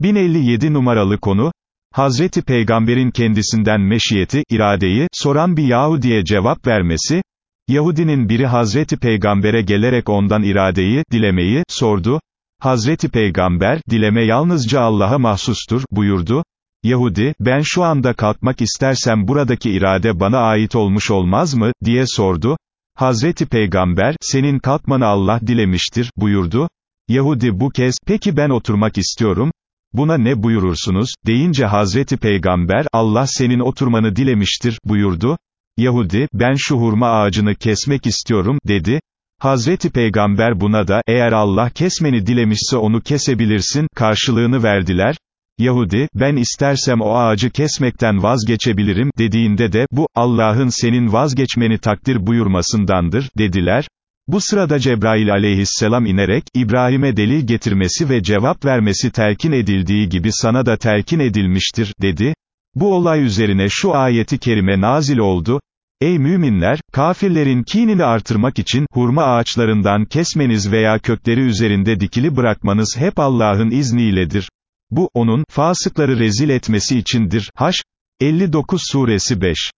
1057 numaralı konu, Hazreti Peygamber'in kendisinden meşiyeti, iradeyi, soran bir Yahudi'ye cevap vermesi, Yahudinin biri Hazreti Peygamber'e gelerek ondan iradeyi, dilemeyi, sordu, Hazreti Peygamber, dileme yalnızca Allah'a mahsustur, buyurdu, Yahudi, ben şu anda kalkmak istersem buradaki irade bana ait olmuş olmaz mı, diye sordu, Hazreti Peygamber, senin kalkmanı Allah dilemiştir, buyurdu, Yahudi bu kez, peki ben oturmak istiyorum, buna ne buyurursunuz, deyince Hazreti Peygamber, Allah senin oturmanı dilemiştir, buyurdu, Yahudi, ben şu hurma ağacını kesmek istiyorum, dedi, Hazreti Peygamber buna da, eğer Allah kesmeni dilemişse onu kesebilirsin, karşılığını verdiler, Yahudi, ben istersem o ağacı kesmekten vazgeçebilirim, dediğinde de, bu, Allah'ın senin vazgeçmeni takdir buyurmasındandır, dediler, bu sırada Cebrail aleyhisselam inerek, İbrahim'e delil getirmesi ve cevap vermesi telkin edildiği gibi sana da telkin edilmiştir, dedi. Bu olay üzerine şu ayeti kerime nazil oldu, Ey müminler, kafirlerin kinini artırmak için, hurma ağaçlarından kesmeniz veya kökleri üzerinde dikili bırakmanız hep Allah'ın izniyledir. Bu, onun, fasıkları rezil etmesi içindir. Haş, 59 suresi 5.